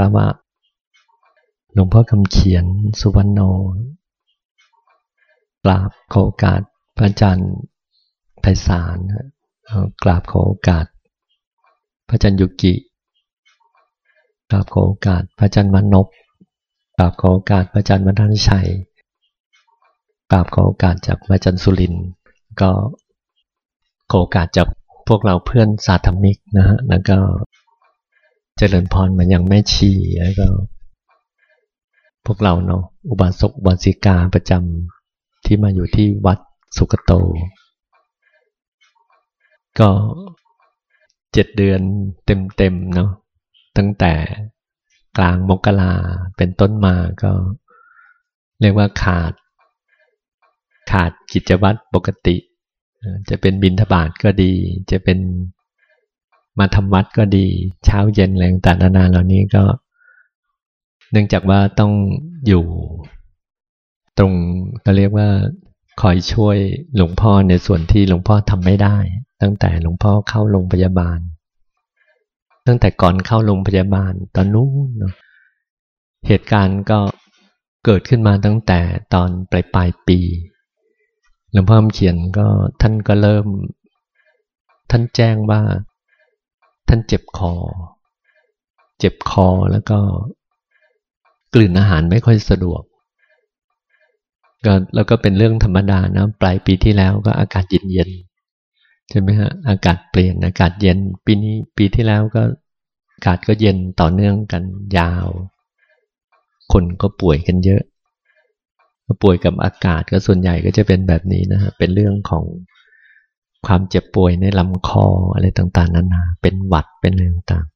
น้อมคารวะ หลวงพ่อคำเขียนสุวรรณโนกราบขอโอกาสพระอาจารย์ไพศาลกราบขอโอกาส พระอาจารย์ยุกิกราบขอโอกาสพระอาจารย์มนบกราบขอโอกาสพระอาจารย์วัฒนชัยกราบขอโอกาสจากพระอาจารย์สุรินก็ขอโอกาสจากพวกเราเพื่อนสาธมิกนะฮะแล้วก็ เจริญพรเหมันอยังแม่ชีแล้วก็ พวกเราเนาะอุบาสกอุบาสิกาประจำที่มาอยู่ที่วัดสุกโต ก็เจ็ดเดือนเต็มๆเนาะตั้งแต่กลางมกราเป็นต้นมาก็ เรียกว่าขาด ขาดกิจวัตรปกติ จะเป็นบินทบาทก็ดี จะเป็น มาทำวัดก็ดี เช้าเย็นอะไรต่างๆนานาเหล่านี้ก็ เนื่องจากว่าต้องอยู่ ตรงเราเรียกว่าคอยช่วยหลวงพ่อในส่วนที่หลวงพ่อทำไม่ได้ ตั้งแต่หลวงพ่อเข้าโรงพยาบาล ตั้งแต่ก่อนเข้าโรงพยาบาลตอนนู้นเนาะเหตุการณ์ก็เกิดขึ้นมาตั้งแต่ตอนปลายปลายปีหลวงพ่อเขียนก็ท่านก็เริ่ม ท่านแจ้งว่า ท่านเจ็บคอ เจ็บคอแล้วก็กลืนอาหารไม่ค่อยสะดวกก็แล้วก็เป็นเรื่องธรรมดานะ ปลายปีที่แล้วก็อากาศเย็นเย็นใช่ไหมฮะอากาศเปลี่ยนอากาศเย็น ปีนี้ปีที่แล้วก็อากาศก็เย็นต่อเนื่องกันยาว คนก็ป่วยกันเยอะป่วยกับอากาศก็ส่วนใหญ่ก็จะเป็นแบบนี้นะฮะเป็นเรื่องของ ความเจ็บป่วยในลำคออะไรต่างๆนานา เป็นหวัดเป็นอะไรต่าง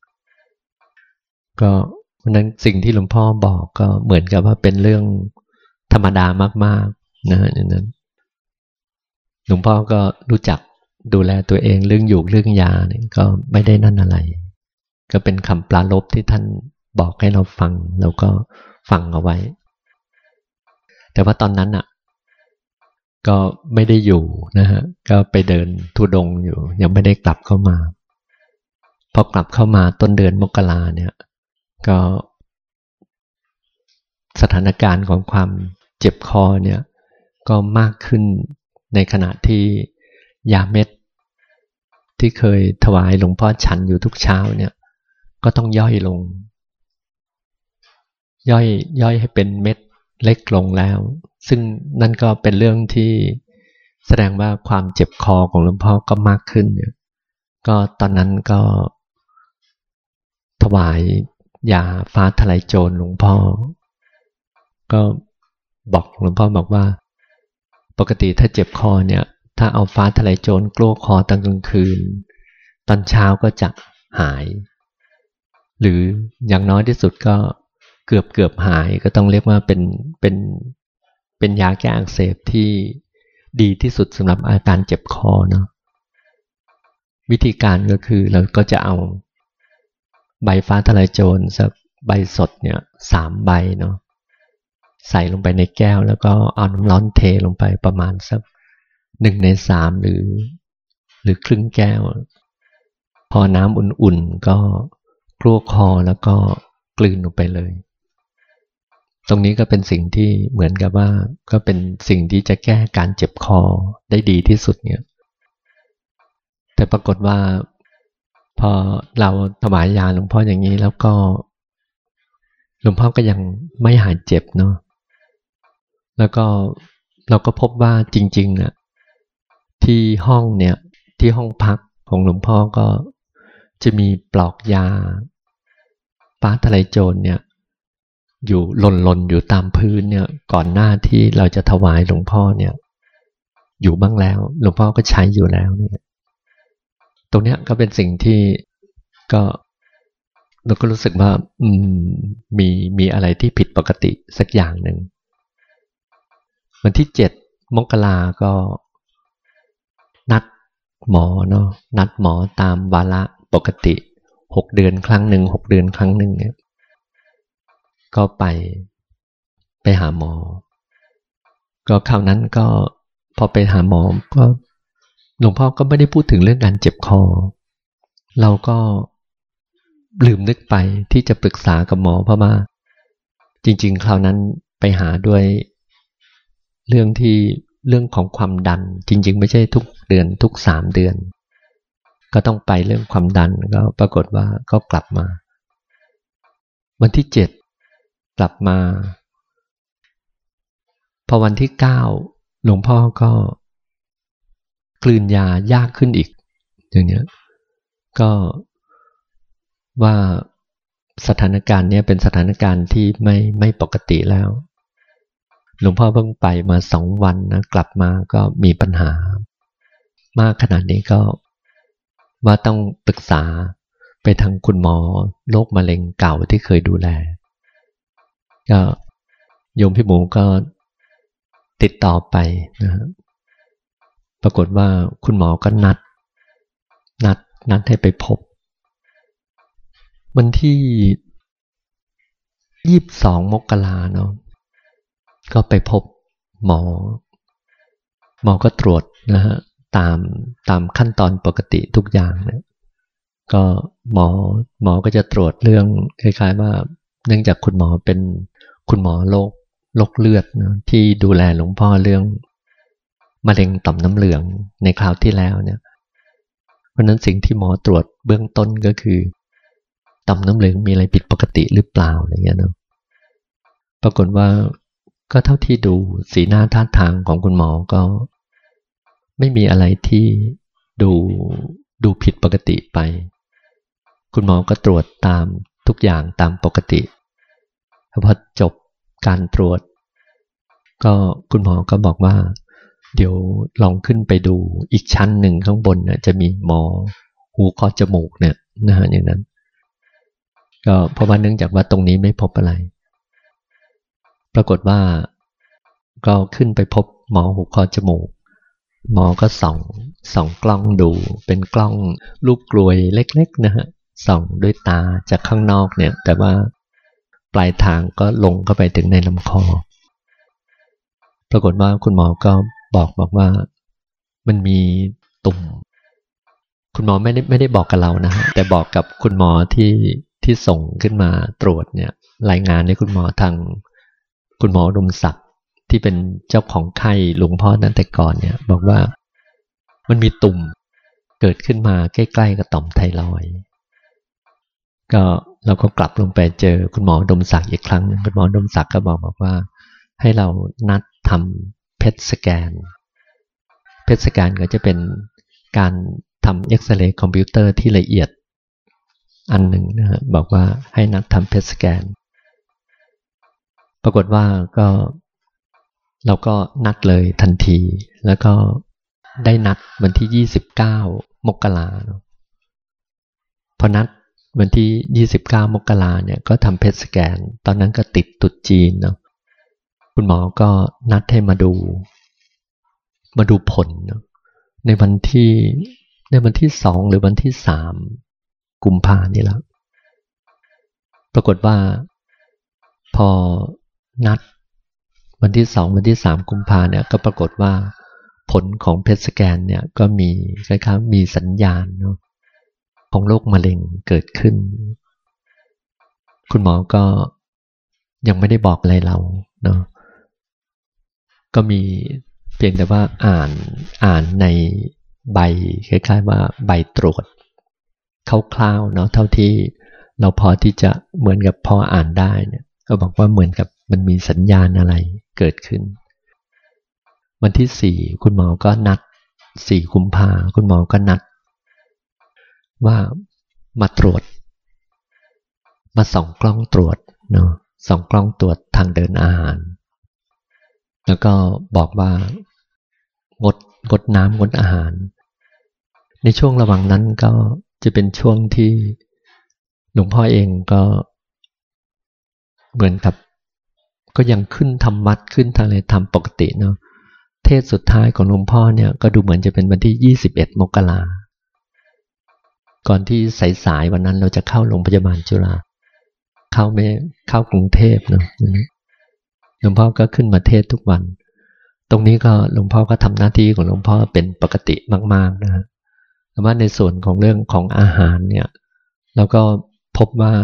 ๆ ก็เพราะนั้นสิ่งที่หลวงพ่อบอกก็เหมือนกับว่าเป็นเรื่องธรรมดามากๆนะอย่างนั้น หลวงพ่อก็รู้จักดูแลตัวเองเรื่องอยู่เรื่องยาเนี่ยก็ไม่ได้นั่นอะไร ก็เป็นคำปลาลบที่ท่านบอกให้เราฟังเราก็ฟังเอาไว้ แต่ว่าตอนนั้นอะ ก็ไม่ได้อยู่นะฮะก็ไปเดินทุดงอยู่ ยังไม่ได้กลับเข้ามาพอกลับเข้ามาต้นเดือนมกราเนี่ย ก็ สถานการณ์ของความเจ็บคอเนี่ย ก็มากขึ้นในขณะที่ยาเม็ด ที่เคยถวายหลวงพ่อฉันอยู่ทุกเช้าเนี่ย ก็ต้องย่อยลง ย่อยย่อยให้เป็นเม็ดเล็กลงแล้ว ซึ่งนั่นก็เป็นเรื่องที่แสดงว่าความเจ็บคอของหลวงพ่อก็มากขึ้นเนี่ยก็ตอนนั้นก็ถวายยาฟ้าทลายโจรหลวงพ่อ ก็บอกหลวงพ่อบอกว่า ปกติถ้าเจ็บคอเนี่ย ถ้าเอาฟ้าทลายโจรกลัวคอตอนกลางคืน ตอนเช้าก็จะหาย หรืออย่างน้อยที่สุดก็เกือบเกือบหายก็ต้องเรียกว่าเป็นเป็น เป็นยาแก้อักเสบที่ดีที่สุดสำหรับอาการเจ็บคอเนาะวิธีการก็คือเราก็จะเอาใบฟ้าทลายโจรสักใบสดเนี่ยสามใบเนาะใส่ลงไปในแก้ว แล้วก็เอาน้ำร้อนเทลงไปประมาณสักหนึ่งในสามหรือ หรือครึ่งแก้ว พอน้ำอุ่นๆก็กลัวคอแล้วก็กลืนลงไปเลย ตรงนี้ก็เป็นสิ่งที่เหมือนกับว่า ก็เป็นสิ่งที่จะแก้การเจ็บคอได้ดีที่สุดเนี่ย แต่ปรากฏว่า พอเราถวายยาหลวงพ่ออย่างนี้แล้วก็หลวงพ่อก็ยังไม่หายเจ็บเนาะแล้วก็เราก็พบว่าจริงๆอะที่ห้องเนี่ยที่ห้องพักของหลวงพ่อก็จะมีปลอกยาฟ้าทลายโจรเนี่ย อยู่หล่นหล่นอยู่ตามพื้นเนี่ย ก่อนหน้าที่เราจะถวายหลวงพ่อเนี่ย อยู่บ้างแล้ว หลวงพ่อก็ใช้อยู่แล้วเนี่ย ตรงเนี้ยก็เป็นสิ่งที่ก็เราก็รู้สึกว่า อืม มีมีอะไรที่ผิดปกติสักอย่างหนึ่งวันที่เจ็ดมกราก็ นัดหมอเนาะนัดหมอตามวาระปกติหกเดือนครั้งหนึ่งหกเดือนครั้งหนึ่งเนี่ย ก็ไปไปหาหมอ ก็คราวนั้นก็พอไปหาหมอก็หลวงพ่อก็ไม่ได้พูดถึงเรื่องการเจ็บคอ เราก็ลืมนึกไปที่จะปรึกษากับหมอเพราะว่าจริง ๆ คราวนั้นไปหาด้วยเรื่องที่เรื่องของความดัน จริง ๆ ไม่ใช่ทุกเดือนทุกสามเดือน ก็ต้องไปเรื่องความดันก็ปรากฏว่าก็กลับมา วันที่เจ็ด กลับมา พอวันที่เก้าหลวงพ่อก็กลืนยายากขึ้นอีก อย่างเนี้ยก็ว่าสถานการณ์เนี้ยเป็นสถานการณ์ที่ไม่ไม่ปกติแล้ว หลวงพ่อเพิ่งไปมาสองวันนะกลับมาก็มีปัญหา มากขนาดนี้ก็ว่าต้องปรึกษาไปทางคุณหมอโรคมะเร็งเก่าที่เคยดูแล ก็โยมพี่หมูก็ติดต่อไปนะปรากฏว่าคุณหมอก็นัด นัดนัดให้ไปพบ วันที่ยี่บสองมกราเนาะก็ไปพบหมอ หมอก็ตรวจนะฮะตามตามขั้นตอนปกติทุกอย่างเนี่ยก็หมอหมอก็จะตรวจเรื่องคล้ายๆว่า เนื่องจากคุณหมอเป็น คุณหมอโรคโรคเลือดนะที่ดูแลหลวงพ่อเรื่องมะเร็งต่อมน้ำเหลืองในคราวที่แล้วเนี่ยเพราะนั้นสิ่งที่หมอตรวจเบื้องต้นก็คือต่อมน้ำเหลืองมีอะไรผิดปกติหรือเปล่าอะไรเงี้ยเนาะปรากฏว่าก็เท่าที่ดูสีหน้าท่าทางของคุณหมอก็ ไม่มีอะไรที่ดูดูผิดปกติไป คุณหมอก็ตรวจตามทุกอย่างตามปกติ พอจบการตรวจ ก็คุณหมอก็บอกว่า เดี๋ยวลองขึ้นไปดูอีกชั้นหนึ่งข้างบนนะจะมีหมอหูคอจมูกเนี่ยนะฮะอย่างนั้น ก็เพราะว่าเนื่องจากว่าตรงนี้ไม่พบอะไร ปรากฏว่าก็ขึ้นไปพบหมอหูคอจมูก หมอก็ส่องส่องกล้องดูเป็นกล้องรูปกลวยเล็ก ๆ นะฮะส่องด้วยตาจากข้างนอกเนี่ย แต่ว่า ปลายทางก็ลงเข้าไปถึงในลำคอ ปรากฏว่าคุณหมอก็บอกบอกว่ามันมีตุ่ม คุณหมอไม่ได้ไม่ได้บอกกับเรานะฮะแต่บอกกับคุณหมอที่ที่ส่งขึ้นมาตรวจเนี่ย รายงานให้คุณหมอทางคุณหมอดมศักดิ์ที่เป็นเจ้าของไข้หลวงพ่อนั้นแต่ก่อนเนี่ย บอกว่ามันมีตุ่มเกิดขึ้นมาใกล้ ๆ กับต่อมไทรอยก็ เราก็กลับลงไปเจอคุณหมอดมศักดิ์อีกครั้งคุณหมอดมศักดิ์ก็บอกบอกว่า ให้เรานัดทำเพชสแกน เพชสแกนก็จะเป็นการทำเอ็กซเรย์คอมพิวเตอร์ที่ละเอียดอันหนึ่งนะฮะบอกว่าให้นัดทำเพสแกน ปรากฏว่าก็เราก็นัดเลยทันที แล้วก็ได้นัดวันที่ 29 มกรานาะพอนัด วันที่ 29 มกราเนี่ยก็ทำเพสแกน ตอนนั้นก็ติดตุดจีนเนาะคุณหมอก็นัดให้มาดู มาดูผลนะในวันที่ในวันที่สองหรือวันที่สามกุมภานี่แล้วปรากฏว่า พอนัดวันที่สองวันที่สามกุมภาเนี่ยก็ปรากฏว่าผลของเพชสแกนเนี่ยก็มีคล้ายๆมีสัญญาณเนาะ ของโรคมะเร็งเกิดขึ้น คุณหมอก็ยังไม่ได้บอกอะไรเราเนาะก็มีเพียงแต่ว่าอ่านอ่านในใบคล้ายๆว่าใบตรวจคร่าวๆเนาะเท่าที่เราพอที่จะเหมือนกับพออ่านได้เนี่ยก็บอกว่าเหมือนกับมันมีสัญญาณอะไรเกิดขึ้น วันที่สี่คุณหมอก็นัดสี่คุมภาคุณหมอก็นัด ว่ามาตรวจ มาส่องกล้องตรวจเนาะส่องกล้องตรวจทางเดินอาหาร แล้วก็บอกว่างดงดน้ำงดอาหาร ในช่วงระหว่างนั้นก็จะเป็นช่วงที่หลวงพ่อเองก็เหมือนกับ ก็ยังขึ้นทำวัดขึ้นทางอะไรทำปกติเนาะเทศสุดท้ายของหลวงพ่อเนี่ยก็ดูเหมือนจะเป็นวันที่ 21 มกรา ก่อนที่สายๆวันนั้นเราจะเข้าโรงพยาบาลจุฬาเข้าไม่เข้ากรุงเทพเนาะหลวงพ่อก็ขึ้นมาเทศทุกวัน ตรงนี้ก็หลวงพ่อก็ทำหน้าที่ของหลวงพ่อเป็นปกติมาก ๆนะแต่ว่าในส่วนของเรื่องของอาหารเนี่ยเราก็พบว่า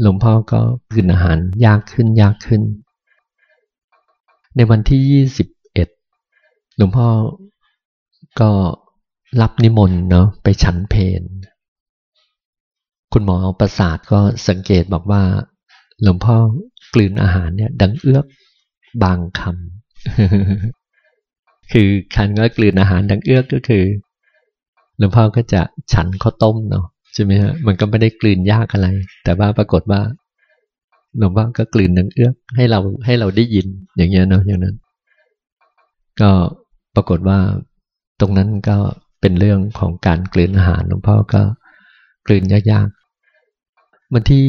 หลวงพ่อก็กินอาหารยากขึ้นยากขึ้น ในวันที่ยี่สิบเอ็ดหลวงพ่อก็รับนิมนต์เนาะไปฉันเพน คุณหมอประสาทก็สังเกตบอกว่า หลวงพ่อกลืนอาหารเนี่ย ดังเอื้อกบางคำคือคันก็กลืนอาหารดังเอื้อกก็คือ หลวงพ่อก็จะฉันข้าวต้มเนาะใช่ไหมฮะมันก็ไม่ได้กลืนยากอะไร แต่ว่าปรากฏว่าหลวงพ่อก็กลืนดังเอื้อกให้เราให้เราได้ยินอย่างเงี้ยเนาะอย่างนั้น ก็ปรากฏว่าตรงนั้นก็เป็นเรื่องของการกลืนอาหารหลวงพ่อก็กลืนยาก วันที่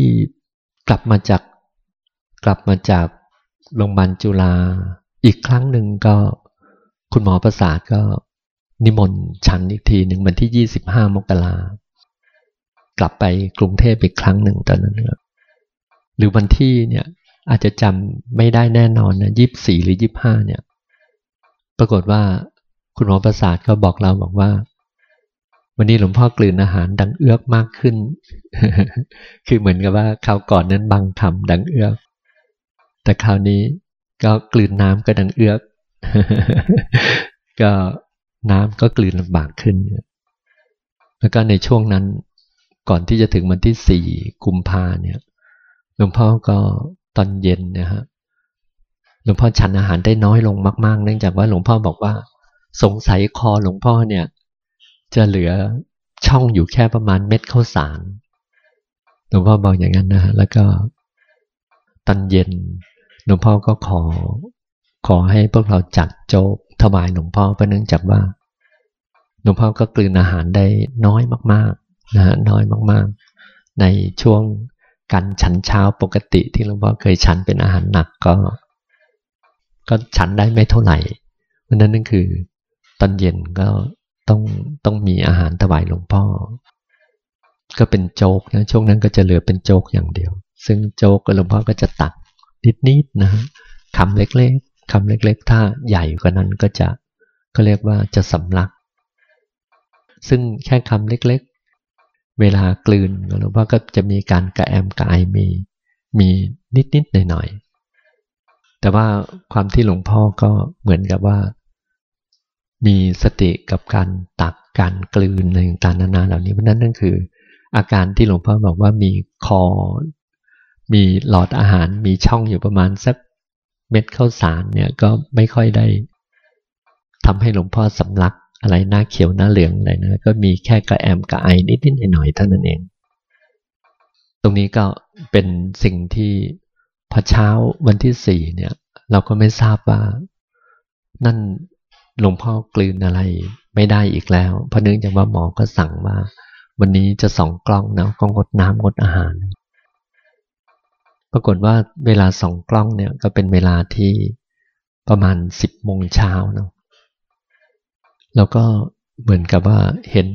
กลับมาจากกลับมาจากโรงพยาบาลจุฬาอีกครั้งหนึ่งก็คุณหมอประสาทก็นิมนต์ฉันอีกทีหนึ่งวันที่25มกรากลับไปกรุงเทพอีกครั้งหนึ่งตอนนั้นหรือวันที่เนี่ยอาจจะจำไม่ได้แน่นอนนะยี่สี่หรือยี่ห้าเนี่ย ปรากฏว่าคุณหมอประสาทก็บอกเราบอกว่า วันนี้หลวงพ่อกลืนอาหารดังเอื้อกมากขึ้น คือเหมือนกับว่าคราวก่อนนั้นบางคำดังเอื้อก แต่คราวนี้ก็กลืนน้ำก็ดังเอื้อก ก็น้ำก็กลืนลำบากขึ้น แล้วก็ในช่วงนั้นก่อนที่จะถึงวันที่สี่กุมภาเนี่ย หลวงพ่อก็ตอนเย็นนะฮะหลวงพ่อฉันอาหารได้น้อยลงมาก ๆ เนื่องจากว่าหลวงพ่อบอกว่า สงสัยคอหลวงพ่อเนี่ย จะเหลือช่องอยู่แค่ประมาณเม็ดข้าวสารหลวงพ่อบอกอย่างนั้นนะแล้วก็ตอนเย็นหลวงพ่อก็ขอ ขอให้พวกเราจัดโจ๊กถวายหลวงพ่อเพราะเนื่องจากว่าหลวงพ่อก็กลืนอาหารได้น้อยมากๆนะน้อยมากๆ ในช่วงการฉันเช้าปกติที่หลวงพ่อเคยฉันเป็นอาหารหนักก็ ก็ฉันได้ไม่เท่าไหร่เพราะนั้นนั่นคือ ตอนเย็นก็ ต้องต้องมีอาหารถวายหลวงพ่อ ก็เป็นโจ๊กนะช่วงนั้นก็จะเหลือเป็นโจ๊กอย่างเดียว ซึ่งโจ๊กหลวงพ่อก็จะตักนิดๆนะคำเล็กๆคำเล็กๆ ถ้าใหญ่กว่านั้นก็จะก็เรียกว่าจะสำลัก ซึ่งแค่คำเล็กๆ เวลากลืนหลวงพ่อก็จะมีการกระแอมกระไอมีมีนิดๆหน่อยๆแต่ว่าความที่หลวงพ่อก็เหมือนกับว่า มีสติกับการตักการกลืนในต่างๆนานาเหล่านี้เพราะนั้นนั่นคือ อาการที่หลวงพ่อบอกว่ามีคอ มีหลอดอาหารมีช่องอยู่ประมาณสักเม็ดข้าวสารเนี่ยก็ไม่ค่อยได้ทำให้หลวงพ่อสำลักอะไรหน้าเขียวหน้าเหลืองอะไรนะก็มีแค่กระแอมกระไอนิดๆหน่อยๆเท่านั้นเอง ตรงนี้ก็เป็นสิ่งที่พอเช้าวันที่สี่เนี่ย เราก็ไม่ทราบว่านั่น หลวงพ่อกลืนอะไรไม่ได้อีกแล้ว เพราะเนื่องจากว่าหมอก็สั่งว่าวันนี้จะส่องกล้องนะก็งดน้ำงดอาหาร ปรากฏว่าเวลาส่องกล้องเนี่ยก็เป็นเวลาที่ประมาณสิบโมงเช้าเนาะแล้วก็เหมือนกับว่าเห็น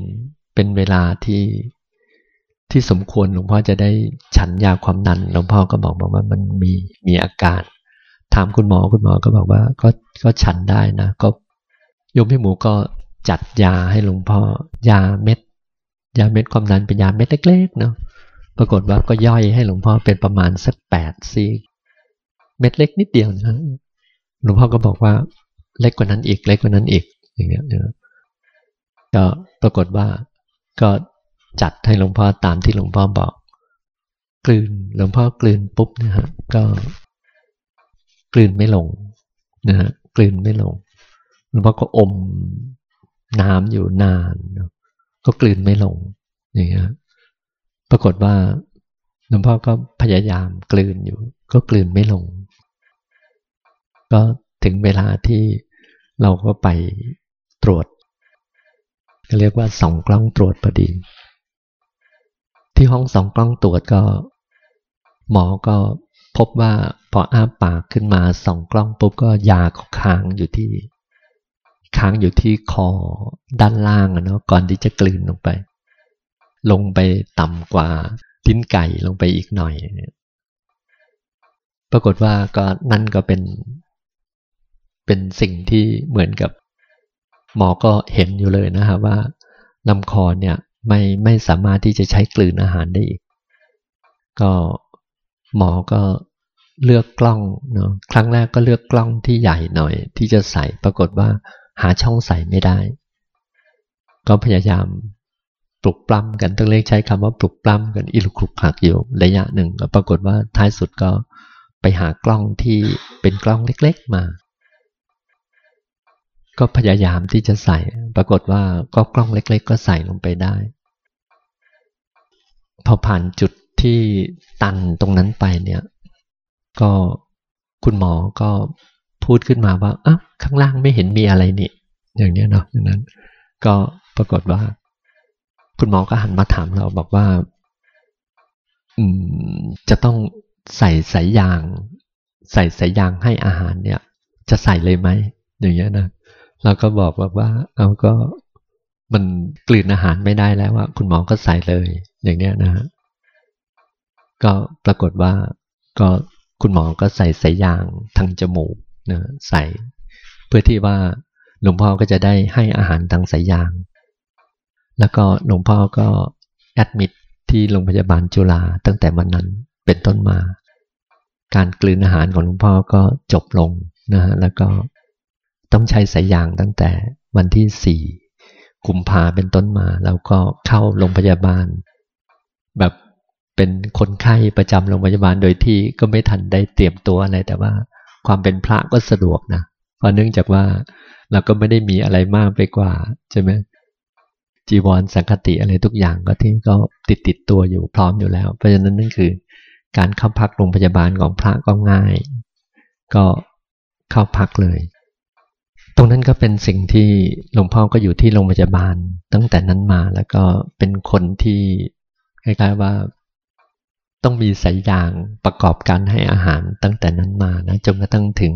เป็นเวลาที่ที่สมควรหลวงพ่อจะได้ฉันยาความดันหลวงพ่อก็บอกบอกว่ามันมีมีอาการ ถามคุณหมอคุณหมอก็บอกว่าก็ก็ฉันได้นะ ก็ โยมพี่หมูก็จัดยาให้หลวงพ่อ ยาเม็ด ยาเม็ดความดันเป็นยาเม็ดเล็กๆเนาะปรากฏว่าก็ย่อยให้หลวงพ่อเป็นประมาณสักแปดซีเม็ดเล็กนิดเดียวนะหลวงพ่อก็บอกว่าเล็กกว่านั้นอีกเล็กกว่านั้นอีกอย่างเงี้ยนะก็ปรากฏว่าก็จัดให้หลวงพ่อตามที่หลวงพ่อบอก กลืนหลวงพ่อกลืนปุ๊บนะฮะก็กลืนไม่ลงนะฮะกลืนไม่ลง หลวงพ่อก็อมน้ำอยู่นาน ก็กลืนไม่ลง อย่างเงี้ย ปรากฏว่าหลวงพ่อก็พยายามกลืนอยู่ ก็กลืนไม่ลง ก็ถึงเวลาที่เราก็ไปตรวจเรียกว่าส่องกล้องตรวจพอดี ที่ห้องส่องกล้องตรวจก็ หมอก็พบว่าพออ้าปากขึ้นมาส่องกล้องปุ๊บก็ยาค้างอยู่ที่ ค้างอยู่ที่คอด้านล่างเนาะก่อนที่จะกลืนลงไป ลงไปต่ำกว่าลิ้นไก่ลงไปอีกหน่อย ปรากฏว่าก็นั่นก็เป็น เป็นสิ่งที่เหมือนกับ หมอก็เห็นอยู่เลยนะครับว่าลำคอเนี่ยไม่ไม่สามารถที่จะใช้กลืนอาหารได้อีก ก็หมอก็เลือกกล้องเนาะครั้งแรกก็เลือกกล้องที่ใหญ่หน่อย ที่จะใส่ปรากฏว่า หาช่องใส่ไม่ได้ ก็พยายามปลุกปล้ำกันต้องเรียกใช้คำว่าปลุกปล้ำกันอิลุกลุกหักอยู่ระยะหนึ่งก็ปรากฏว่าท้ายสุดก็ไปหากล้องที่เป็นกล้องเล็ก ๆมา ก็พยายามที่จะใส่ ปรากฏว่าก็กล้องเล็ก ๆ ก็ใส่ลงไปได้ พอผ่านจุดที่ตันตรงนั้นไปเนี่ย ก็คุณหมอก็ พูดขึ้นมาว่าอะข้างล่างไม่เห็นมีอะไรนี่ อย่างเนี้ยเนาะอย่างนั้น ก็ปรากฏว่า คุณหมอก็หันมาถามเราบอกว่า อืม จะต้องใส่สายยาง ใส่สายยางให้อาหารเนี่ย จะใส่เลยไหมอย่างเงี้ยนะเราก็บอกว่าว่า เอาก็มันกลืนอาหารไม่ได้แล้วว่าคุณหมอก็ใส่เลย อย่างเนี้ยนะฮะก็ปรากฏว่าก็คุณหมอก็ใส่สายยางทางจมูก นะใส่เพื่อที่ว่าหลวงพ่อก็จะได้ให้อาหารทางสายยาง แล้วก็หลวงพ่อก็แอดมิดที่โรงพยาบาลจุฬาตั้งแต่วันนั้นเป็นต้นมา การกลืนอาหารของหลวงพ่อก็จบลงนะฮะแล้วก็ต้องใช้สายยางตั้งแต่วันที่สี่กุมภาเป็นต้นมา แล้วก็เข้าโรงพยาบาล แบบเป็นคนไข้ประจำโรงพยาบาลโดยที่ก็ไม่ทันได้เตรียมตัวอะไรแต่ว่า ความเป็นพระก็สะดวกนะเพราะเนื่องจากว่าเราก็ไม่ได้มีอะไรมากไปกว่าใช่ไหมจีวรสังคติอะไรทุกอย่างก็ที่ก็ติดติดตัวอยู่พร้อมอยู่แล้ว เพราะฉะนั้นนั่นคือ การเข้าพักโรงพยาบาลของพระก็ง่าย ก็เข้าพักเลย ตรงนั้นก็เป็นสิ่งที่หลวงพ่อก็อยู่ที่โรงพยาบาลตั้งแต่นั้นมาแล้วก็เป็นคนที่คล้ายๆว่า ต้องมีสายยางประกอบการให้อาหารตั้งแต่นั้นมานะจนกระทั่งถึง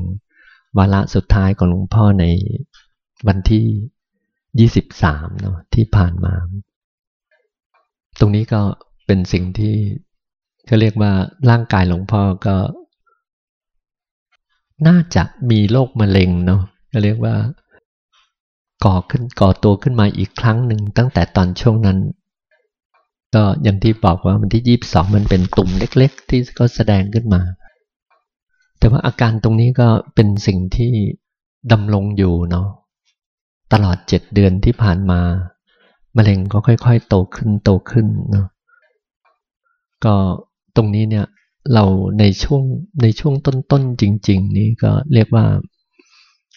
วาระสุดท้ายของหลวงพ่อในวันที่ยี่สิบสามเนาะที่ผ่านมา ตรงนี้ก็เป็นสิ่งที่เขาเรียกว่าร่างกายหลวงพ่อก็ น่าจะมีโรคมะเร็งเนาะก็เรียกว่าก่อขึ้นก่อตัวขึ้นมาอีกครั้งหนึ่งตั้งแต่ตอนช่วงนั้น ก็อย่างที่บอกว่าวันที่ยี่บสองมันเป็นตุ่มเล็ก ๆ ที่ก็แสดงขึ้นมา แต่ว่าอาการตรงนี้ก็เป็นสิ่งที่ดำรงอยู่เนาะตลอดเจ็ดเดือนที่ผ่านมามะเร็งก็ค่อย ๆ โตขึ้นโตขึ้นเนาะก็ตรงนี้เนี่ยเราในช่วงในช่วงต้นๆจริง ๆ นี้ก็เรียกว่า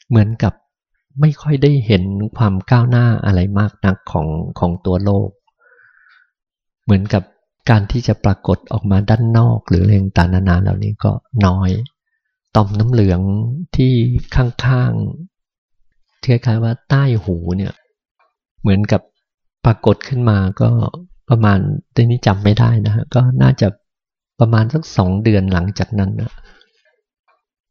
เหมือนกับไม่ค่อยได้เห็นความก้าวหน้าอะไรมากนักของของตัวโลก เหมือนกับการที่จะปรากฏออกมาด้านนอก หรือเรื่องต่างนานาเหล่านี้ก็น้อยต่อมน้ำเหลืองที่ข้างๆคล้ายๆว่าใต้หูเนี่ย เหมือนกับปรากฏขึ้นมาก็ประมาณตอนนี้จำไม่ได้นะฮะก็น่าจะประมาณสักสองเดือนหลังจากนั้นนะ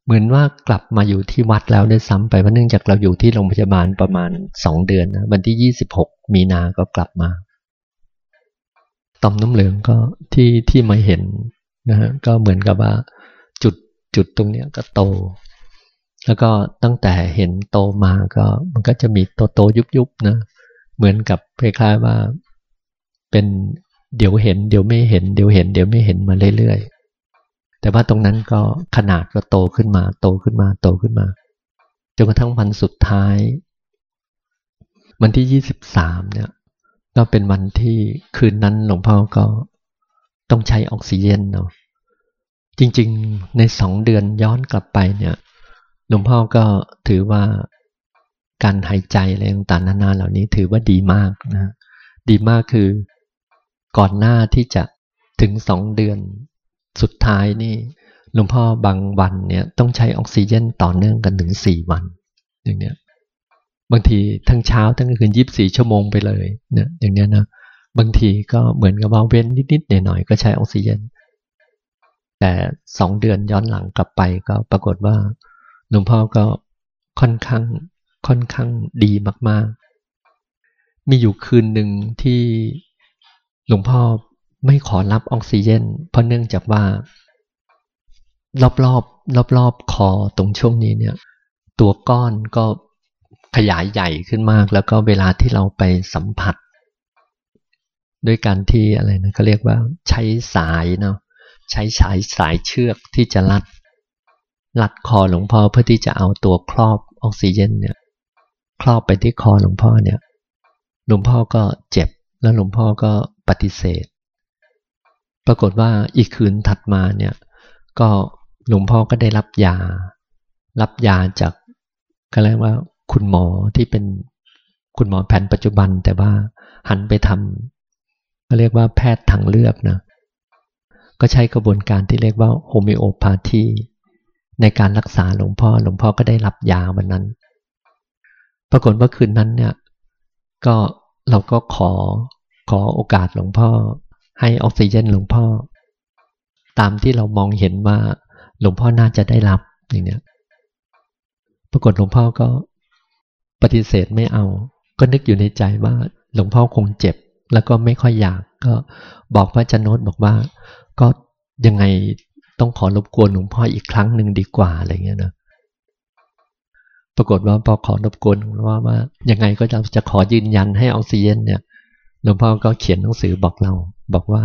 เหมือนว่ากลับมาอยู่ที่วัดแล้วได้ซ้ำไปเพราะเนื่องจากเราอยู่ที่โรงพยาบาลประมาณสองเดือนนะวันที่ยี่สิบหกมีนาก็กลับมา ต่อมน้ำเหลืองก็ที่ที่มาเห็นนะฮะก็เหมือนกับว่าจุดจุดตรงเนี้ยก็โต แล้วก็ตั้งแต่เห็นโตมาก็มันก็จะมีโตโตยุบยุบนะเหมือนกับคล้ายๆว่าเป็นเดี๋ยวเห็นเดี๋ยวไม่เห็นเดี๋ยวเห็นเดี๋ยวไม่เห็นมาเรื่อยๆ แต่ว่าตรงนั้นก็ขนาดก็โตขึ้นมา โตขึ้นมาโตขึ้นมาจนกระทั่งวันสุดท้าย วันที่ยี่สิบสามเนี่ย ก็เป็นวันที่คืนนั้นหลวงพ่อก็ต้องใช้ออกซิเจนเนาะจริงๆในสองเดือนย้อนกลับไปเนี่ยหลวงพ่อก็ถือว่าการหายใจอะไรต่างๆนานาเหล่านี้ถือว่าดีมากนะดีมากคือก่อนหน้าที่จะถึงสองเดือนสุดท้ายนี่หลวงพ่อบางวันเนี่ยต้องใช้ออกซิเจนต่อเนื่องกันถึงสี่วันอย่างเนี้ย บางทีทั้งเช้าทั้งคืนยีิบสี่ชั่วโมงไปเลยเนี่ยอย่างนี้นะบางทีก็เหมือนกับว่าเว้นนิดๆหน่อยๆก็ใช้ออกซิเจนแต่สองเดือนย้อนหลังกลับไปก็ปรากฏว่าหลวงพ่อก็ค่อนข้างค่อนข้างดีมากๆ มีอยู่คืนหนึ่งที่หลวงพ่อไม่ขอรับออกซิเจน เพราะเนื่องจากว่า รอบๆรอบๆคอตรงช่วงนี้เนี่ย ตัวก้อนก็ ขยายใหญ่ขึ้นมาก แล้วก็เวลาที่เราไปสัมผัส ด้วยการที่อะไรนะเขาเรียกว่าใช้สายเนาะใช้สายสายเชือกที่จะรัดรัดคอหลวงพ่อเพื่อที่จะเอาตัวครอบออกซิเจนเนี่ยครอบไปที่คอหลวงพ่อเนี่ยหลวงพ่อก็เจ็บแล้วหลวงพ่อก็ปฏิเสธ ปรากฏว่าอีกคืนถัดมาเนี่ยก็หลวงพ่อก็ได้รับยา รับยาจากก็เรียกว่า คุณหมอที่เป็นคุณหมอแผนปัจจุบัน แต่ว่าหันไปทำก็เรียกว่าแพทย์ทางเลือกนะก็ใช้กระบวนการที่เรียกว่าโฮมิโอพาธีในการรักษาหลวงพ่อหลวงพ่อก็ได้รับยาวันนั้น ปรากฏว่าคืนนั้นเนี่ยก็เราก็ขอขอโอกาสหลวงพ่อ ให้ออกซิเจนหลวงพ่อ ตามที่เรามองเห็นว่าหลวงพ่อน่าจะได้รับอย่างเนี้ยปรากฏหลวงพ่อก็ ปฏิเสธไม่เอา ก็นึกอยู่ในใจว่าหลวงพ่อคงเจ็บ แล้วก็ไม่ค่อยอยาก ก็บอกพระจันโนตบอกว่า ก็ยังไงต้องขอรบกวนหลวงพ่ออีกครั้งหนึ่งดีกว่าอะไรเงี้ยนะปรากฏว่าพอขอรบกวนว่าว่ายังไงก็จะจะขอยืนยันให้ออกซิเจนเนี่ยหลวงพ่อก็เขียนหนังสือบอกเรา บอกว่า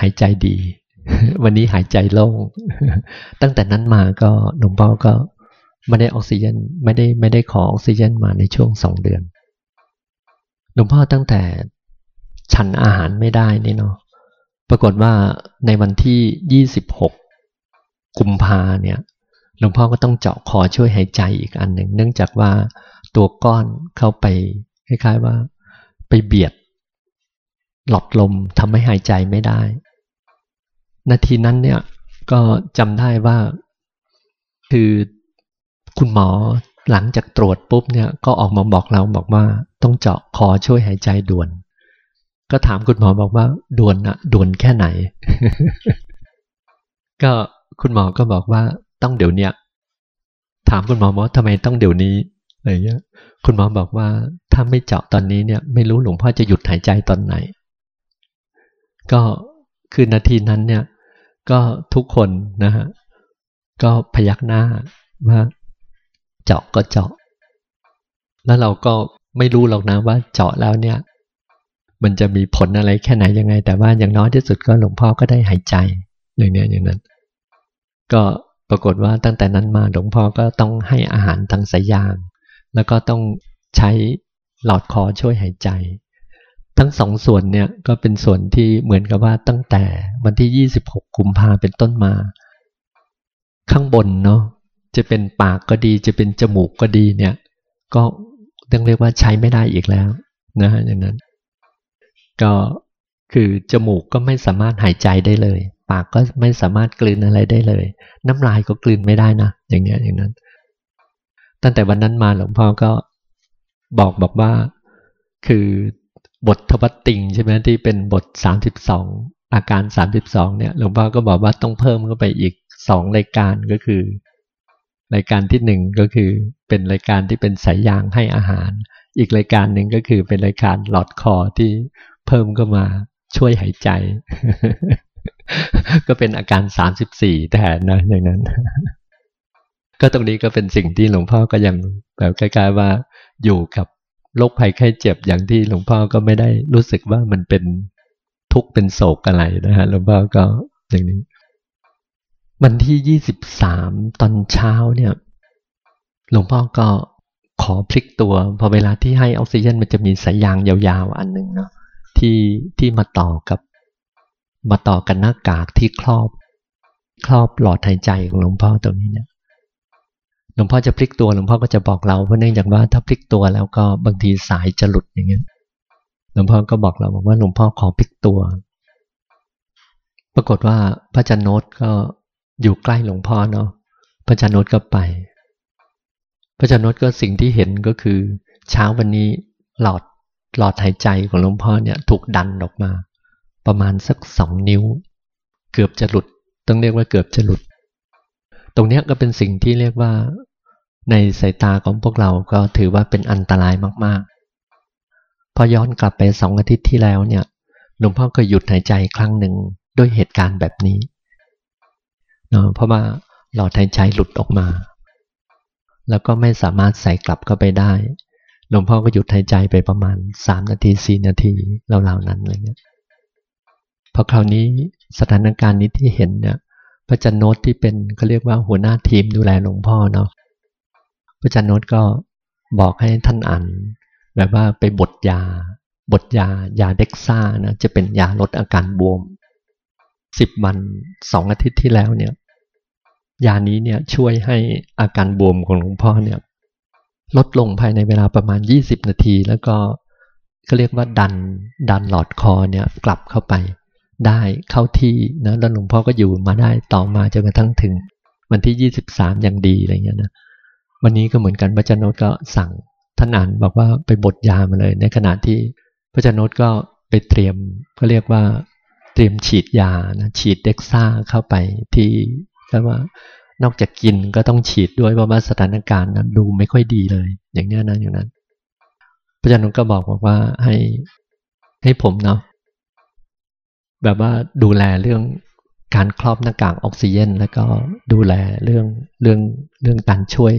หายใจดี วันนี้หายใจโล่งตั้งแต่นั้นมาก็หลวงพ่อก็ ไม่ได้ออกซิเจนไม่ได้ไม่ได้ขอออกซิเจนมาในช่วงสองเดือน หลวงพ่อตั้งแต่ฉันอาหารไม่ได้นี่เนาะปรากฏว่าในวันที่ 26 กุมภาเนี่ยหลวงพ่อก็ต้องเจาะคอช่วยหายใจอีกอันหนึ่ง เนื่องจากว่าตัวก้อนเข้าไปคล้ายๆว่า ไปเบียด หลอดลมทำให้หายใจไม่ได้ นาทีนั้นเนี่ยก็จำได้ว่าคือ คุณหมอหลังจากตรวจปุ๊บเนี่ยก็ออกมาบอกเราบอกว่า ต้องเจาะคอช่วยหายใจด่วน ก็ถามคุณหมอบอกว่าด่วนอะด่วนแค่ไหน ก็คุณหมอก็บอกว่าต้องเดี๋ยวเนี้ยถามคุณหมอว่าทำไมต้องเดี๋ยวนี้อะไรเงี้ย คุณหมอบอกว่าถ้าไม่เจาะตอนนี้เนี่ย ไม่รู้หลวงพ่อจะหยุดหายใจตอนไหน ก็คือนาทีนั้นเนี่ย ก็ทุกคนนะฮะก็พยักหน้าว่า เจาะก็เจาะ แล้วเราก็ไม่รู้หรอกนะว่าเจาะแล้วเนี่ย มันจะมีผลอะไรแค่ไหนยังไง แต่ว่าอย่างน้อยที่สุดก็หลวงพ่อก็ได้หายใจอย่างนี้อย่างนั้น ก็ปรากฏว่าตั้งแต่นั้นมาหลวงพ่อก็ต้องให้อาหารทางสายยาง แล้วก็ต้องใช้หลอดคอช่วยหายใจ ทั้งสองส่วนเนี่ยก็เป็นส่วนที่เหมือนกับว่าตั้งแต่วันที่ 26 กุมภาเป็นต้นมา ข้างบนเนาะ จะเป็นปากก็ดี จะเป็นจมูกก็ดีเนี่ย ก็ต้องเรียกว่าใช้ไม่ได้อีกแล้วนะอย่างนั้น ก็คือจมูกก็ไม่สามารถหายใจได้เลย ปากก็ไม่สามารถกลืนอะไรได้เลย น้ำลายก็กลืนไม่ได้นะอย่างเงี้ยอย่างนั้น ตั้งแต่วันนั้นมาหลวงพ่อก็บอกบอกว่า คือบททวัตติงใช่ไหมที่เป็นบท 32 อาการ 32เนี่ยหลวงพ่อก็บอกว่าต้องเพิ่มเข้าไปอีกสองรายการก็คือ รายการที่หนึ่งก็คือเป็นรายการที่เป็นสายยางให้อาหาร อีกรายการหนึ่งก็คือเป็นรายการหลอดคอที่เพิ่มเข้ามาช่วยหายใจ ก็เป็นอาการสามสิบสี่แทนนะอย่างนั้น ก็ตรงนี้ก็เป็นสิ่งที่หลวงพ่อก็ยังแบบใกล้ๆว่าอยู่กับโรคภัยไข้เจ็บอย่างที่หลวงพ่อก็ไม่ได้รู้สึกว่ามันเป็นทุกข์เป็นโศกอะไรนะฮะหลวงพ่อก็อย่างนี้ วันที่ยี่สิบสามตอนเช้าเนี่ย หลวงพ่อก็ขอพลิกตัวพอเวลาที่ให้ออกซิเจนมันจะมีสายยางยาวๆ อันหนึ่งเนาะที่ที่มาต่อกับมาต่อกันหน้ากากที่ครอบ ครอบหลอดหายใจของหลวงพ่อตรงนี้เนี่ยหลวงพ่อจะพลิกตัวหลวงพ่อก็จะบอกเราเพราะเนื่องจากว่าถ้าพลิกตัวแล้วก็บางทีสายจะหลุดอย่างเงี้ยหลวงพ่อก็บอกเราบอกว่าหลวงพ่อขอพลิกตัว ปรากฏว่าพระจันโนตก็ อยู่ใกล้หลวงพ่อเนาะพระจานทก็ไป พระจานทก็สิ่งที่เห็นก็คือ เช้าวันนี้หลอดหลอดหายใจของหลวงพ่อเนี่ยถูกดันออกมา ประมาณสักสองนิ้ว เกือบจะหลุด ต้องเรียกว่าเกือบจะหลุด ตรงนี้ก็เป็นสิ่งที่เรียกว่า ในสายตาของพวกเราก็ถือว่าเป็นอันตรายมากๆ พอย้อนกลับไปสองอาทิตย์ที่แล้วเนี่ยหลวงพ่อก็หยุดหายใจครั้งหนึ่งด้วยเหตุการณ์แบบนี้ เพราะว่าหลอดหายใจหลุดออกมา แล้วก็ไม่สามารถใส่กลับเข้าไปได้ หลวงพ่อก็หยุดหายใจไปประมาณสามนาทีสี่นาทีราๆนั้นอะไรเงี้ยพอคราวนี้สถานการณ์นี้ที่เห็นเนี่ยพระจันโนตที่เป็นเขาเรียกว่าหัวหน้าทีมดูแลหลวงพ่อเนาะพระจันโนตก็บอกให้ท่านอ่านแบบว่าไปบดยา บดยายาเด็กซ่านะจะเป็นยาลดอาการบวมสิบวันสองอาทิตย์ที่แล้วเนี่ย ยานี้เนี่ยช่วยให้อาการบวมของหลวงพ่อเนี่ยลดลงภายในเวลาประมาณ 20 นาที แล้วก็เขาเรียกว่าดันดันหลอดคอเนี่ยกลับเข้าไป ได้เข้าที่นะแล้วหลวงพ่อก็อยู่มาได้ต่อมาจนกระทั่งถึง วันที่ 23 อย่างดีอะไรเงี้ยนะวันนี้ก็เหมือนกันพระจันโนตก็สั่งท่านอ่านบอกว่าไปบดยามาเลย ในขณะที่พระจันโนตก็ไปเตรียมก็เรียกว่าเตรียมฉีดยานะฉีดเด็กซ่าเข้าไปที่ ก็ว่านอกจากกินก็ต้องฉีดด้วยเพราะว่าสถานการณ์นั้นดูไม่ค่อยดีเลย อย่างนี้นะอย่างนั้นพระอาจารย์ก็บอกบอกว่าให้ให้ผมเนาะแบบว่าดูแลเรื่องการครอบหน้ากากออกซิเจนแล้วก็ดูแลเรื่องเรื่องเรื่องการช่วย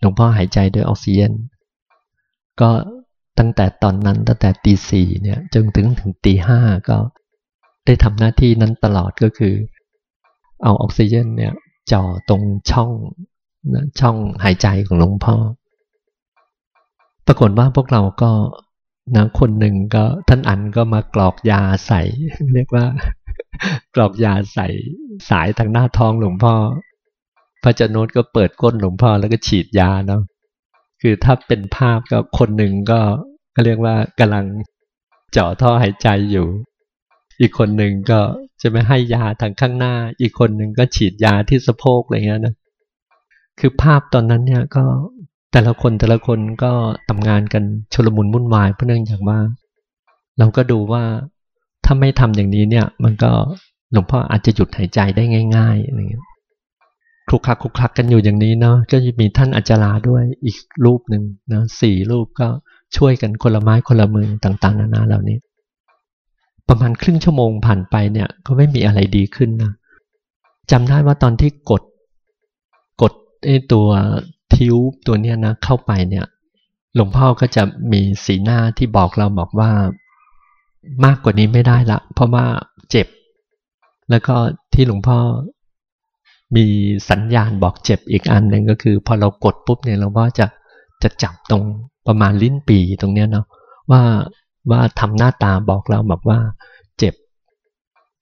หลวงพ่อหายใจด้วยออกซิเจนก็ตั้งแต่ตอนนั้นตั้งแต่ตีสี่เนี่ยจนถึงถึงตีห้าก็ได้ทำหน้าที่นั้นตลอดก็คือ เอาออกซิเจนเนี่ยจ่อตรงช่องนะช่องหายใจของหลวงพ่อ ปรากฏว่าพวกเราก็นะคนหนึ่งก็ท่านอันก็มากรอกยาใส่ เรียกว่า กรอกยาใส่สายทางหน้าท้องหลวงพ่อ พระเจ้าโนตก็เปิดก้นหลวงพ่อแล้วก็ฉีดยาเนาะคือถ้าเป็นภาพก็คนหนึ่งก็ก็เรียกว่ากำลังเจาะท่อหายใจอยู่ อีกคนหนึ่งก็ จะไม่ให้ยาทางข้างหน้า อีกคนหนึ่งก็ฉีดยาที่สะโพกอะไรเงี้ยนะคือภาพตอนนั้นเนี่ยก็แต่ละคนแต่ละคนก็ทำงานกันชลมุนวุ่นวายเพราะเนื่องจากว่า เราก็ดูว่าถ้าไม่ทำอย่างนี้เนี่ย มันก็หลวงพ่ออาจจะหยุดหายใจได้ง่ายๆอะไรเงี้ยคลุกคลักคลุกคลักกันอยู่อย่างนี้เนาะก็มีท่านอาจารย์ด้วยอีกรูปหนึ่งนะสี่รูปก็ช่วยกันคนละไม้คนละมือต่างๆ นานาเหล่านี้ ประมาณครึ่งชั่วโมงผ่านไปเนี่ยก็ไม่มีอะไรดีขึ้นนะจำได้ว่าตอนที่กด กดไอ้ตัวทิวตัวเนี้ยนะเข้าไปเนี่ย หลวงพ่อก็จะมีสีหน้าที่บอกเราบอกว่า มากกว่านี้ไม่ได้ละ เพราะว่าเจ็บ แล้วก็ที่หลวงพ่อมีสัญญาณบอกเจ็บอีกอันหนึ่งก็คือ พอเรากดปุ๊บเนี่ยหลวงพ่อจะจะจับตรงประมาณลิ้นปีตรงเนี้ยเนาะว่า ว่าทำหน้าตาบอกเราแบอกว่าเจ็บ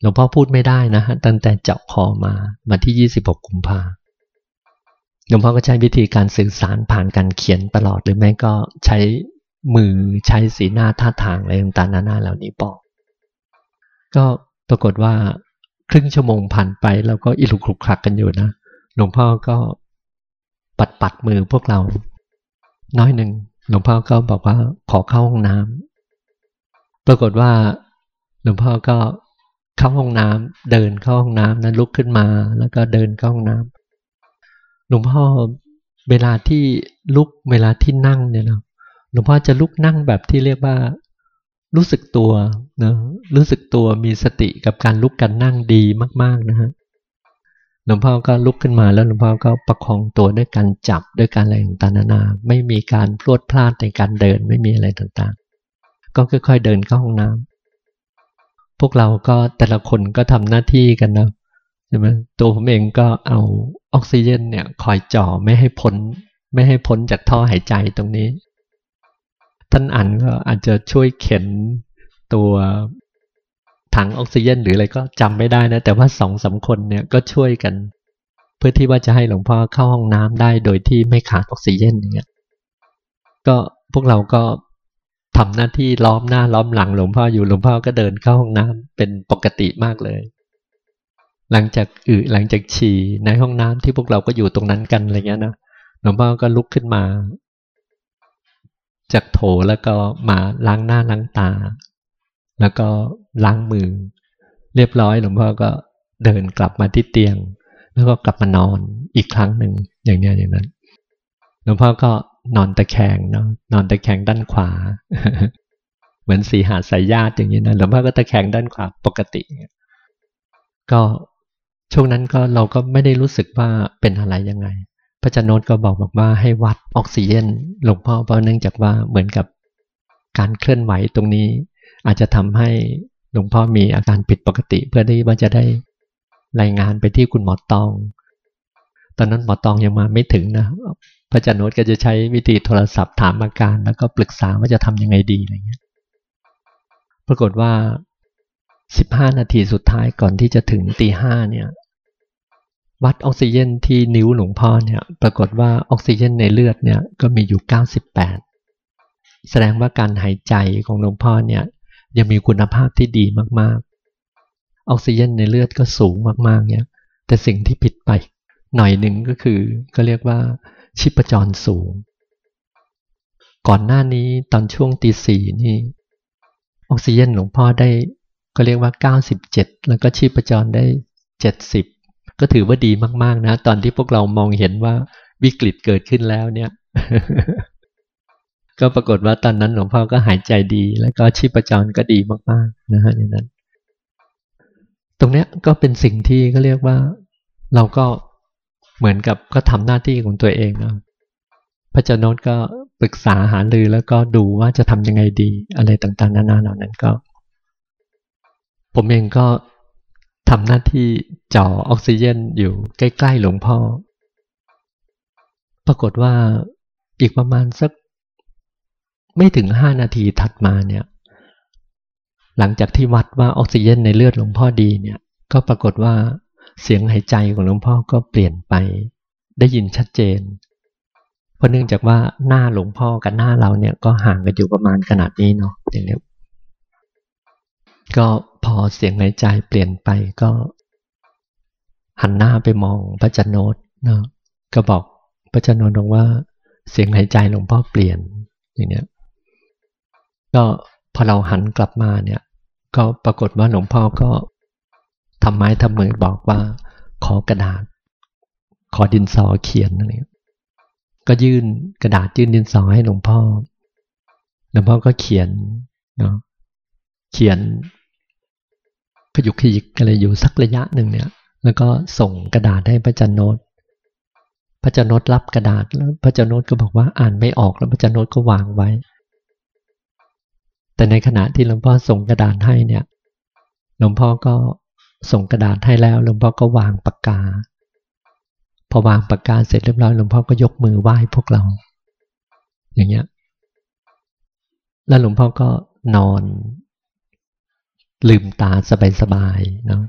หลวงพ่อพูดไม่ได้นะฮะตั้งแต่เจาะคอมามาที่ 26 กุมภาหลวงพ่อก็ใช้วิธีการสื่อสารผ่านการเขียนตลอดหรือไม่ก็ใช้มือใช้สีหน้าท่าทางอะไรต่างๆนานาเหล่านี้บอก ก็ปรากฏว่าครึ่งชั่วโมงผ่านไปเราก็อิลุกคลุกคลักกันอยู่นะหลวงพ่อก็ปัดปัดมือพวกเรา น้อยหนึ่งหลวงพ่อก็บอกว่าขอเข้าห้องน้ำ ปรากฏว่าหลวงพ่อก็เข้าห้องน้ำเดินเข้าห้องน้ำนั้นลุกขึ้นมา แล้วก็เดินเข้าห้องน้ำหลวงพ่อเวลาที่ลุกเวลาที่นั่งเนี่ยนะหลวงพ่อจะลุกนั่งแบบที่เรียกว่า รู้สึกตัวนะรู้สึกตัวมีสติกับการลุกกันนั่งดีมาก ๆนะฮะหลวงพ่อก็ลุกขึ้นมาแล้วหลวงพ่อก็ประคองตัวด้วยการจับด้วยการอะไรต่างๆนานาไม่มีการพลวดพลาดในการเดินไม่มีอะไรต่างๆ ก็ค่อย ๆ เดินเข้าห้องน้ำพวกเราก็แต่ละคนก็ทำหน้าที่กันนะใช่ไหมตัวผมเองก็เอาออกซิเจนเนี่ยคอยจ่อไม่ให้พ้น ไม่ให้พ้นจากท่อหายใจตรงนี้ ท่านอันก็อาจจะช่วยเข็นตัวถังออกซิเจนหรืออะไรก็จำไม่ได้นะ แต่ว่าสองสาคนเนี่ยก็ช่วยกัน เพื่อที่ว่าจะให้หลวงพ่อเข้าห้องน้ำได้โดยที่ไม่ขาดออกซิเจนอย่างเงี้ยก็พวกเราก็ ทำหน้าที่ล้อมหน้าล้อมหลังหลวงพ่ออยู่หลวงพ่อก็เดินเข้าห้องน้ำเป็นปกติมากเลย หลังจากอึหลังจากฉี่ในห้องน้ำที่พวกเราก็อยู่ตรงนั้นกันอะไรเงี้ยนะหลวงพ่อก็ลุกขึ้นมา จากโถแล้วก็มาล้างหน้าล้างตา แล้วก็ล้างมือ เรียบร้อย หลวงพ่อก็เดินกลับมาที่เตียง แล้วก็กลับมานอนอีกครั้งหนึ่งอย่างนี้อย่างนั้นหลวงพ่อก็ นอนตะแคงเนาะนอนตะแคงด้านขวา เหมือนสีหาสายญาติอย่างนี้นะหลวงพ่อก็ตะแคงด้านขวาปกติ ก็ช่วงนั้นก็เราก็ไม่ได้รู้สึกว่าเป็นอะไรยังไง พระจันโนตก็บอกบอกว่าให้วัดออกซิเจนหลวงพ่อเพราะเนื่องจากว่าเหมือนกับการเคลื่อนไหวตรงนี้ อาจจะทำให้หลวงพ่อมีอาการผิดปกติ เพื่อที่ว่าจะได้รายงานไปที่คุณหมอตอง ตอนนั้นหมอตองยังมาไม่ถึงนะ ระจันโนตก็จะใช้วิธีโทรศัพท์ถามอาการ แล้วก็ปรึกษาว่าจะทำยังไงดีอะไรเงี้ย ปรากฏว่า15นาทีสุดท้ายก่อนที่จะถึงตีห้าเนี่ยวัดออกซิเจนที่นิ้วหลวงพ่อเนี่ย ปรากฏว่าออกซิเจนในเลือดเนี่ยก็มีอยู่ 98 แสดงว่าการหายใจของหลวงพ่อเนี่ยยังมีคุณภาพที่ดีมากๆ ออกซิเจนในเลือดก็สูงมากๆเนี่ยแต่สิ่งที่ผิดไปหน่อยหนึ่งก็คือก็เรียกว่า ชิปจรสูง ก่อนหน้านี้ตอนช่วงตีสี่นี่ออกซิเจนหลวงพ่อได้ก็เรียกว่า 97 แล้วก็ชีพจรได้ 70 ก็ถือว่าดีมาก ๆ นะ ตอนที่พวกเรามองเห็นว่าวิกฤตเกิดขึ้นแล้วเนี่ย ก็ปรากฏว่าตอนนั้นหลวงพ่อก็หายใจดี แล้วก็ชีพจรก็ดีมาก ๆ นะฮะอย่างนั้น ตรงเนี้ยก็เป็นสิ่งที่ก็เรียกว่า เราก็ เหมือนกับก็ทำหน้าที่ของตัวเองนะพระเจ้าโนตก็ปรึกษาหารือแล้วก็ดูว่าจะทำยังไงดีอะไรต่างๆ นานาเหล่านั้นก็ ผมเองก็ทำหน้าที่เจ่อออกซิเจนอยู่ใกล้ๆหลวงพ่อ ปรากฏว่าอีกประมาณสักไม่ถึงห้านาทีถัดมาเนี่ย หลังจากที่วัดว่าออกซิเจนในเลือดหลวงพ่อดีเนี่ย ก็ปรากฏว่า เสียงหายใจของหลวงพ่อก็เปลี่ยนไป ได้ยินชัดเจน เพราะเนื่องจากว่าหน้าหลวงพ่อกับหน้าเราเนี่ยก็ห่างกันอยู่ประมาณขนาดนี้เนาะอย่างนี้ก็พอเสียงหายใจเปลี่ยนไปก็ หันหน้าไปมองพระจันโนตเนาะก็บอกพระจันโนตว่า เสียงหายใจหลวงพ่อเปลี่ยนอย่างเนี้ยก็พอเราหันกลับมาเนี่ย ก็ปรากฏว่าหลวงพ่อก็ ทำไม้ทำมือบอกว่า ขอกระดาษ ขอดินสอเขียนอะไรก็ยื่นกระดาษยื่นดินสอให้หลวงพ่อ หลวงพ่อก็เขียนเนาะเขียนขยุกขยิกอะไรอยู่สักระยะหนึ่งเนี่ย แล้วก็ส่งกระดาษให้พระจันโนตพระจันโนตรับกระดาษแล้วพระจันโนตก็บอกว่าอ่านไม่ออกแล้วพระจันโนตก็วางไว้ แต่ในขณะที่หลวงพ่อส่งกระดาษให้เนี่ย หลวงพ่อก็ ส่งกระดาษให้แล้วหลวงพ่อก็วางปากกา พอวางปากกาเสร็จเรียบร้อยหลวงพ่อก็ยกมือไหว้พวกเรา อย่างเงี้ย แล้วหลวงพ่อก็นอน ลืมตาสบายๆเนาะ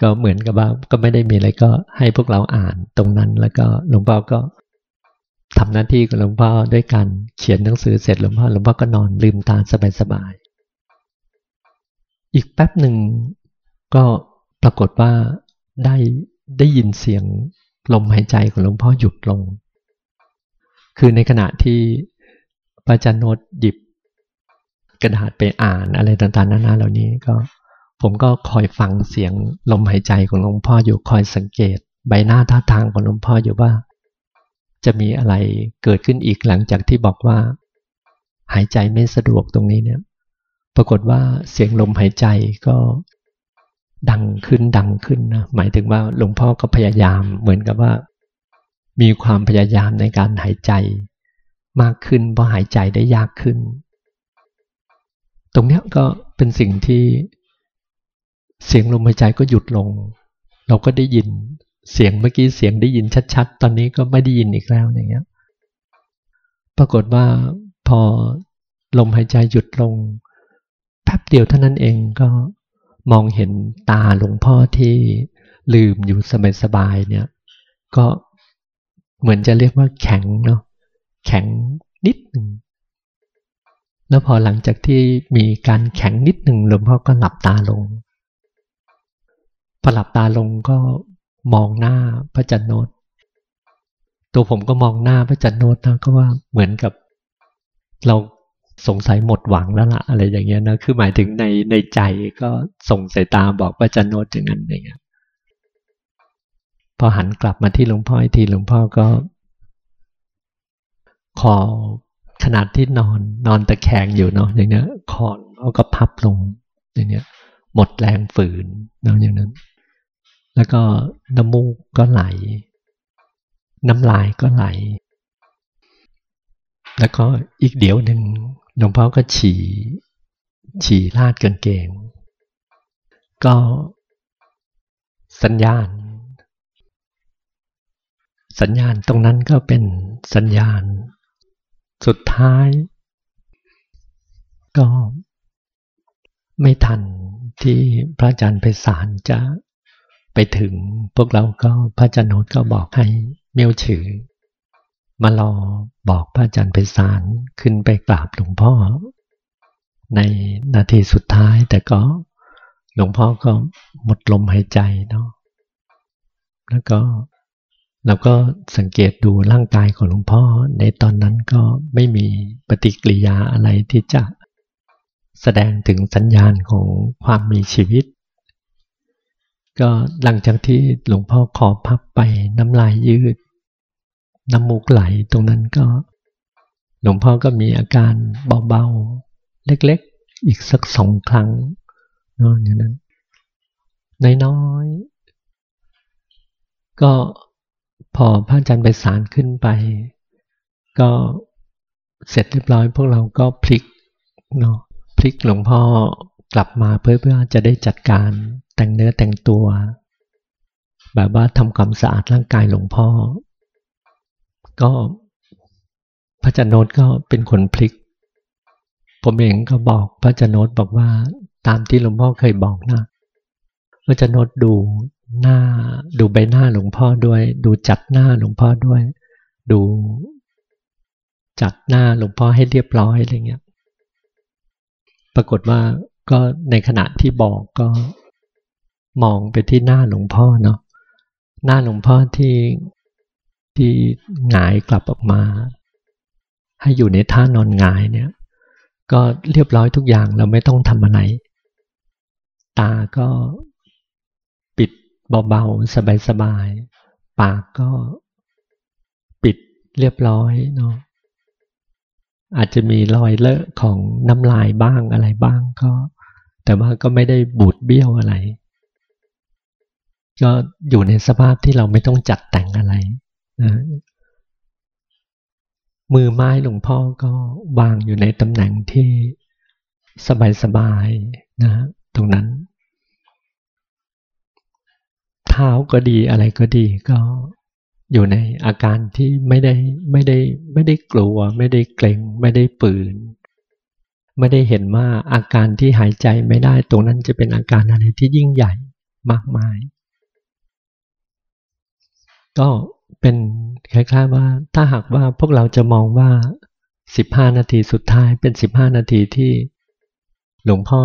ก็เหมือนกับว่าก็ไม่ได้มีอะไรก็ให้พวกเราอ่านตรงนั้นแล้วก็หลวงพ่อก็ทำหน้าที่ของหลวงพ่อด้วยการเขียนหนังสือเสร็จหลวงพ่อหลวงพ่อก็นอนลืมตาสบายๆอีกแป๊บหนึ่งก็ ปรากฏว่าได้ได้ยินเสียงลมหายใจของหลวงพ่อหยุดลง คือในขณะที่พระอาจารย์โนตหยิบกระดาษไปอ่านอะไรต่างๆนานาเหล่านี้ก็ ผมก็คอยฟังเสียงลมหายใจของหลวงพ่ออยู่คอยสังเกต ใบหน้าท่าทางของหลวงพ่ออยู่ว่า จะมีอะไรเกิดขึ้นอีกหลังจากที่บอกว่า หายใจไม่สะดวกตรงนี้เนี่ย ปรากฏว่าเสียงลมหายใจก็ ดังขึ้นดังขึ้นนะหมายถึงว่าหลวงพ่อก็พยายามเหมือนกับว่า มีความพยายามในการหายใจ มากขึ้นเพราะหายใจได้ยากขึ้น ตรงนี้ก็เป็นสิ่งที่เสียงลมหายใจก็หยุดลง เราก็ได้ยินเสียงเมื่อกี้เสียงได้ยินชัด ๆ ตอนนี้ก็ไม่ได้ยินอีกแล้วอย่างเงี้ยปรากฏว่าพอลมหายใจหยุดลงแป๊บเดียวเท่านั้นเองก็ มองเห็นตาหลวงพ่อที่ลืมอยู่สบายๆเนี่ย ก็เหมือนจะเรียกว่าแข็งเนาะแข็งนิดหนึ่งแล้วพอหลังจากที่มีการแข็งนิดหนึ่งหลวงพ่อก็หลับตาลงพอหลับตาลงก็มองหน้าพระจันโนตตัวผมก็มองหน้าพระจันโนตนะก็ว่าเหมือนกับ เรา สงสัยหมดหวังแล้วละอะไรอย่างเงี้ยนะคือหมายถึงในในใจก็ส่งสายตาบอกว่าจะโน้ตอย่างนั้นอย่างเงี้ยพอหันกลับมาที่หลวงพ่อทีหลวงพ่อก็คอขนาดที่นอนนอนตะแคงอยู่เนาะอย่างเงี้ยคอเขาก็พับลงอย่างเงี้ย หมดแรงฝืนเนาะอย่างนั้น แล้วก็น้ำมูกก็ไหล น้ำลายก็ไหล แล้วก็อีกเดี๋ยวหนึ่ง หลวงพ่อก็ฉี่ฉี่ลาดกางเกง ก็สัญญาณ สัญญาณตรงนั้นก็เป็นสัญญาณ สุดท้าย ก็ไม่ทันที่พระอาจารย์ไปสารจะไปถึงพวกเราก็พระอาจารย์โนตก็บอกให้เมียวฉือ มารอบอกพระอาจารย์ไปสารขึ้นไปกราบหลวงพ่อ ในนาทีสุดท้ายแต่ก็หลวงพ่อก็หมดลมหายใจเนาะแล้วก็เราก็สังเกตดูร่างกายของหลวงพ่อ ในตอนนั้นก็ไม่มีปฏิกิริยาอะไรที่จะแสดงถึงสัญญาณของความมีชีวิต ก็หลังจากที่หลวงพ่อขอพับไปน้ำลายยืด น้ำมูกไหลตรงนั้นก็ หลวงพ่อก็มีอาการเบาๆ เล็กๆ อีกสักสองครั้งนอนอย่างนั้นน้อยๆก็พอพระอาจารย์ไปสารขึ้นไป ก็เสร็จเรียบร้อย พวกเราก็พลิกเนาะพลิกหลวงพ่อกลับมาเพื่อเพื่อจะได้จัดการแต่งเนื้อแต่งตัว แบบว่าทำความสะอาดร่างกายหลวงพ่อ ก็พระจันโนตก็เป็นคนพลิก ผมเองก็บอกพระจันโนตบอกว่าตามที่หลวงพ่อเคยบอกนะพระจันโนตดูหน้าดูใบหน้าหลวงพ่อด้วย ดูจัดหน้าหลวงพ่อด้วย ดูจัดหน้าหลวงพ่อให้เรียบร้อยอะไรเงี้ย ปรากฏว่าก็ในขณะที่บอกก็มองไปที่หน้าหลวงพ่อเนาะหน้าหลวงพ่อที่ ที่หงายกลับออกมา ให้อยู่ในท่านอนหงายเนี่ย ก็เรียบร้อยทุกอย่างเราไม่ต้องทำอะไร ตาก็ปิดเบาๆ สบายๆ ปากก็ปิดเรียบร้อยเนาะอาจจะมีรอยเลอะของน้ำลายบ้างอะไรบ้างก็ แต่ว่าก็ไม่ได้บูดเบี้ยวอะไร ก็อยู่ในสภาพที่เราไม่ต้องจัดแต่งอะไร มือไม้หลวงพ่อก็วางอยู่ในตำแหน่งที่สบายๆนะตรงนั้น เท้าก็ดีอะไรก็ดีก็อยู่ในอาการที่ไม่ได้ไม่ได้ไม่ได้กลัว ไม่ได้เกรงไม่ได้ปืน ไม่ได้เห็นว่าอาการที่หายใจไม่ได้ตรงนั้นจะเป็นอาการอะไรที่ยิ่งใหญ่มากมาย ก็ เป็นคล้ายๆว่าถ้าหากว่าพวกเราจะมองว่า 15 นาทีสุดท้ายเป็น 15 นาทีที่หลวงพ่อ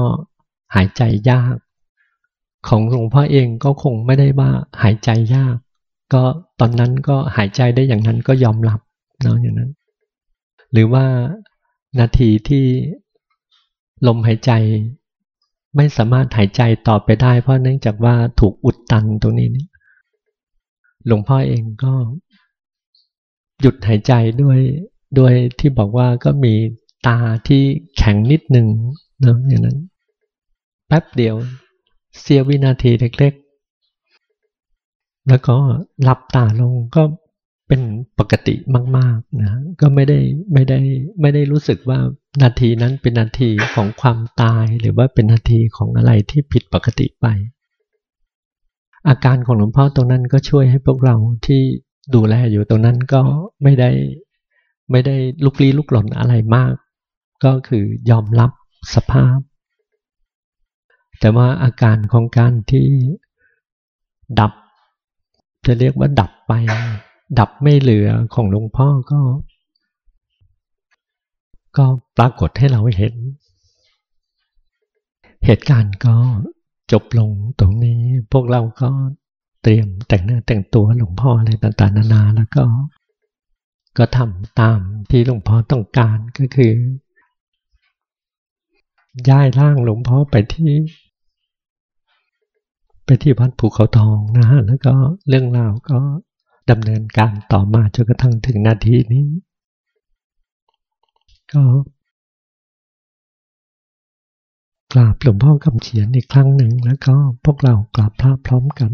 หายใจยาก ของหลวงพ่อเองก็คงไม่ได้ว่าหายใจยาก ก็ตอนนั้นก็หายใจได้อย่างนั้นก็ยอมรับเนาะอย่างนั้น หรือว่านาทีที่ลมหายใจ ไม่สามารถหายใจต่อไปได้ เพราะเนื่องจากว่าถูกอุดตันตรงนี้ หลวงพ่อเองก็หยุดหายใจด้วยด้วยที่บอกว่าก็มีตาที่แข็งนิดหนึ่งนะอย่างนั้น แป๊บเดียวเสียวินาทีเล็กๆ แล้วก็หลับตาลงก็เป็นปกติมาก ๆนะก็ไม่ได้ไม่ได้ไม่ได้รู้สึกว่านาทีนั้นเป็นนาทีของความตายหรือว่าเป็นนาทีของอะไรที่ผิดปกติไป อาการของหลวงพ่อตรงนั้นก็ช่วยให้พวกเราที่ดูแลอยู่ตรงนั้นก็ไม่ได้ไม่ได้ลุกลี้ลุกหล่นอะไรมาก ก็คือยอมรับสภาพ แต่ว่าอาการของการที่ดับ จะเรียกว่าดับไป ดับไม่เหลือของหลวงพ่อก็ ก็ปรากฏให้เราเห็น เหตุการณ์ก็ จบลงตรงนี้พวกเราก็เตรียมแต่งเนื้อแต่งตัวหลวงพ่ออะไรต่างๆนานาแล้วก็ ก็ทำตามที่หลวงพ่อต้องการก็คือ ย้ายร่างหลวงพ่อไปที่ ไปที่วัดภูเขาทองนะฮะแล้วก็เรื่องราวก็ดำเนินการต่อมาจนกระทั่งถึงนาทีนี้ ก็ กราบหลวงพ่อคำเขียนอีกครั้งหนึ่ง แล้วก็พวกเรากราบพระพร้อมกัน